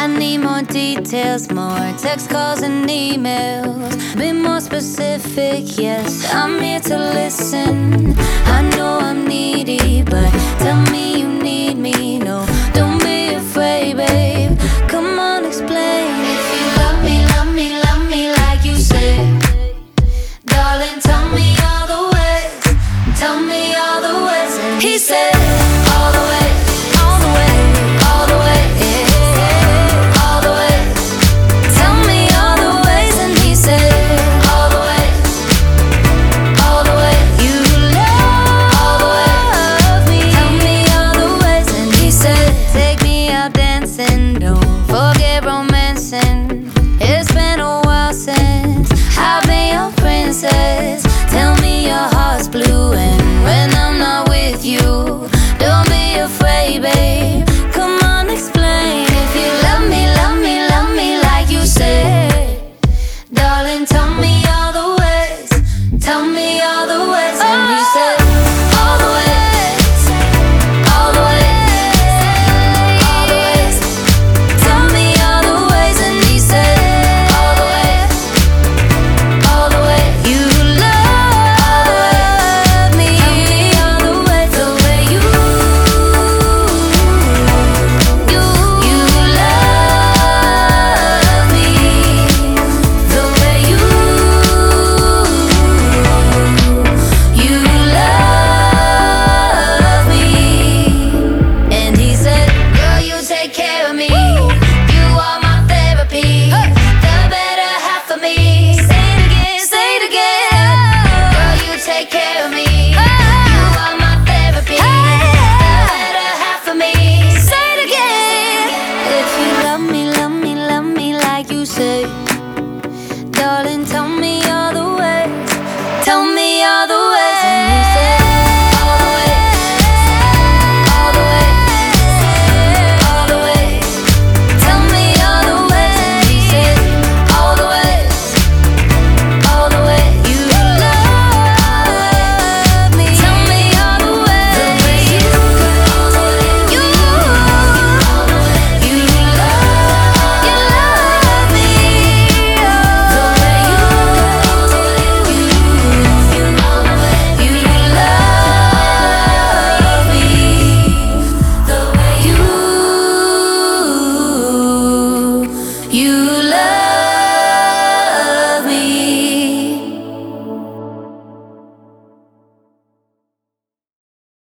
I need more details, more text calls and emails. Be more specific, yes. I'm here to listen. I know I'm needy, but tell me you need me. No, don't be afraid, babe. Come on, explain. If you love me, love me, love me like you said. Darling, tell me all the ways. Tell me all the ways. He said, Tell me all the